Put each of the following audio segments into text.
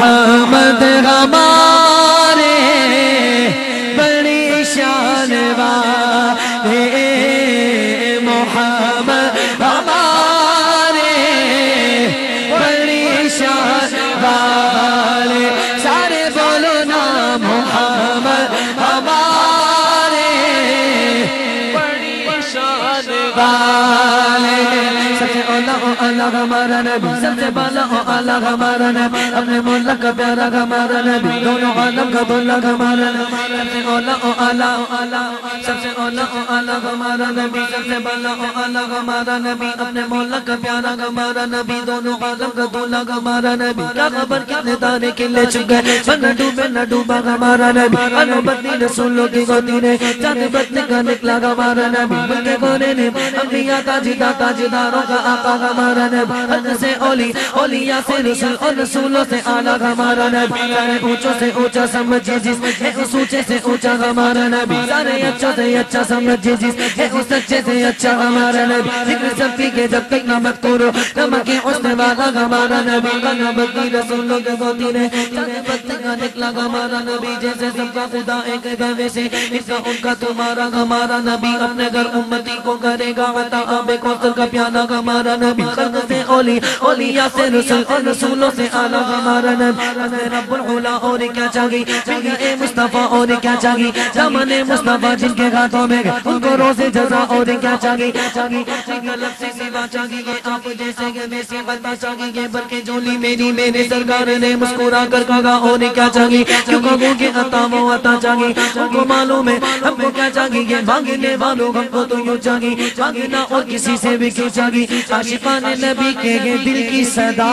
محمد ہمارے سب سے اولا او اللہ ہمارا نبی سب سے بالا او اللہ ہمارا نبی اپنے مولا کا پیارا ہمارا نبی دونوں عالم کا بولا ہمارا نبی سب سے اولا او اللہ سب سے اولا او اللہ ہمارا نبی سب سے بالا او اللہ ہمارا نبی اپنے مولا کا پیارا ہمارا نبی دونوں عالم کا بولا ہمارا نبی کیا خبر کتنے نہ ڈوبے نہ ڈوبا ہمارا نبی رسولوں کی نے کا نکلا ہمارا نبی بلکہ نے انبیاء تاجدہ تاجداروں کا آقا ہمارا نبی حد سے اولی اولیاء سے رسول اور رسولوں سے آلہ ہمارا نبی سارے اونچوں سے اونچا سمجھے جس ہے اس اونچے سے اونچا ہمارا نبی سارے اچھا سے اچھا سمجھے جس ہے اس اچھے سے اچھا ہمارا نبی ذکر سب کی کے جب تک نہ مت کرو نمک حسن والا ہمارا نبی کنا بدی رسولوں کے گوتی نے چاہے بدی کا نکلا ہمارا نبی جیسے سب کا خدا ایک ہے ویسے اس کا ان کا تمہارا ہمارا نبی اپنے گھر امتی کو کرے گا عطا آب کوثر کا پیانا ہمارا نبی خلق سے اولی اولیاء سے رسول، اور رسولوں سے آلہ ہمارا نبی۔ حضرت رب العلا، اور کیا چاہیے اے مصطفیٰ، اور کیا چاہیے زمان مصطفیٰ جن کے ہاتھوں میں گئے، ان کو روز جزا، اور کیا چاہیے غلط سے سوا چاہی چاہیے آپ جیسے کہ میں سے بتا چاہیے بلکہ جولی میری، میرے سرکار نے مسکرا کر کہا، اور کیا چاہیے کیوں کہوں کہ عطا وہ عطا چاہیے ان کو معلوم ہے، ہم کو کیا چاہی چاہیے مانگنے والوں ہم کو تو یوں چاہیے مانگنا اور کسی سے بھی کیوں چاہیے عاشقان نبی کے گے دل کی صدا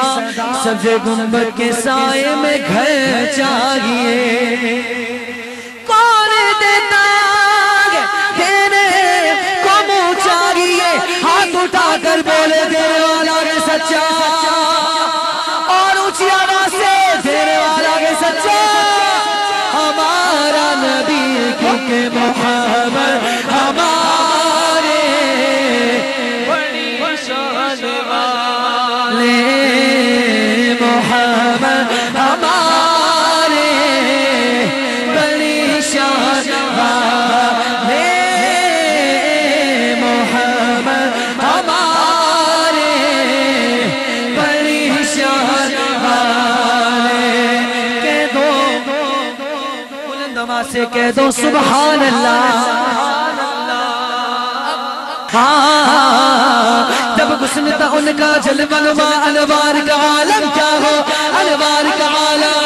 سبز گنبد کے سائے میں گھر چاہیے۔ کون دیتا دینے کو منہ چاہیے؟ ہاتھ اٹھا کر بولے دینے والا سچا سے کہہ دو سبحان اللہ۔ ہاں جب حسن تھا ان کا جل منوا انوار کا عالم کیا ہو؟ انوار کا عالم،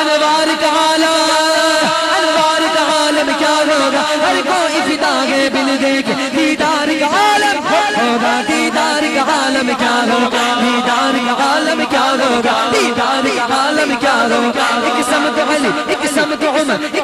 انوار کا عالم، انوار کا عالم کیا ہوگا؟ ہر کوئی فدا ہے بل دے کے دیدار کا عالم ہوگا، دیدار کا عالم کیا ہوگا؟ دیدار کا عالم کیا ہوگا؟ دیدار کا عالم کیا ہوگا؟ ایک سمت علی، ایک سمت عمر، ایک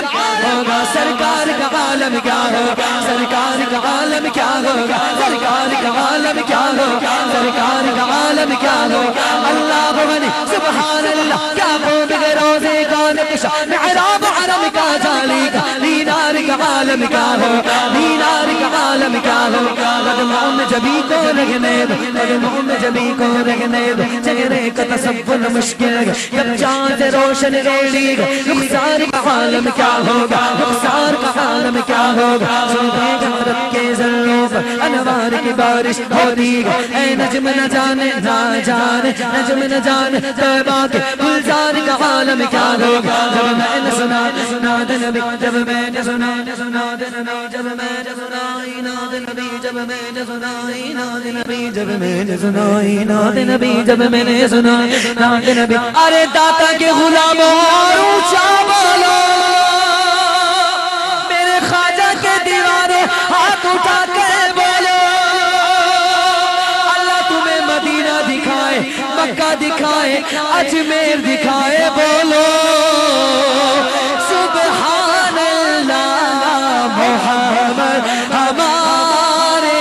ہوگا؟ سرکار کا عالم کیا ہوگا؟ سرکار کا عالم کیا ہوگا؟ سرکار کا عالم کیا ہوگا؟ سرکار کا عالم کیا ہوگا؟ اللہ بھونی سبحان اللہ، کیا ہو روزے کا نقشہ محراب حرم کا جالی کا کا عالم کیا ہو دینار کا عالم کیا ہو قدموں میں جبی کو رہنے دو قدموں میں جبی کو رہنے دو۔ چہرے کا تصور مشکل ہے، جب چاند روشن روڑی گا رخسار کا عالم کیا ہوگا، رخسار کا عالم کیا ہوگا۔ سوتے غفرت کے ذروں انوار کی بارش ہوتی گا اے نجم نہ جانے نہ جانے، نجم نہ جانے تیبہ کے گلزار کا عالم کیا ہوگا؟ جب میں نے سنا سنا نبی، جب میں نے سنا سنا نبی، جب میں نے سنا ناد نبی، جب میں نے سنا ناد نبی، جب میں نے سنا ناد نبی، جب میں نے سنا ناد نبی۔ ارے داتا کے غلاموں اور اونچا بولو دکھائے، اجمیر دکھائے، بولو۔ سبحان اللہ، محمد، ہمارے۔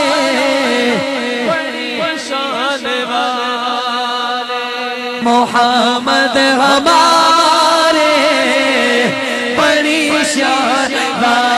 شان والے محمد، ہمارے۔ بڑی شان والے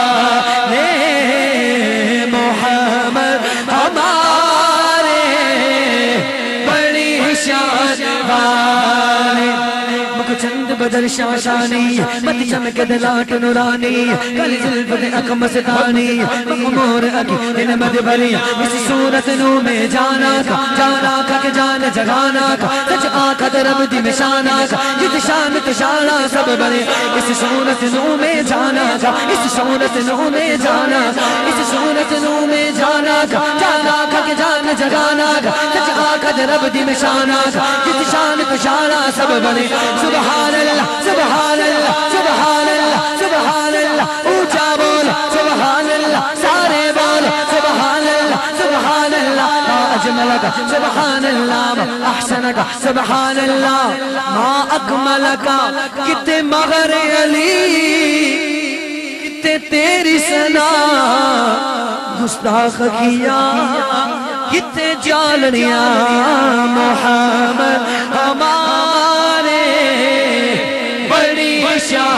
چند بدل شاشانی. مت چمک دلاٹ نورانی. کل زلف دے اک مستانی. مخمور اکی ان مد بری اس صورت نو میں جانا کا جانا کا کہ جان جگانا کا سچ آنکھ درب دی میں شانا کا جت شان تشانا سب بنے. اس صورت نو میں جانا کا اس صورت نو میں جانا کا اس صورت نو میں جانا کا جانا کا کہ جان جگانا کا سچ آنکھ درب دی میں شانا کا جت شان تشانا سب بنے۔ سبحان اللہ سبحان اللہ سبحان اللہ سبحان اللہ اونچا بول سبحان اللہ سارے بول سبحان اللہ سبحان اللہ ما اجملک سبحان اللہ احسنک سبحان اللہ ما اکملک، کتے مغر علی، کتے تیری سنا گستاخ کیا۔ کتنے چالنیا محمد ہمارے بڑی شان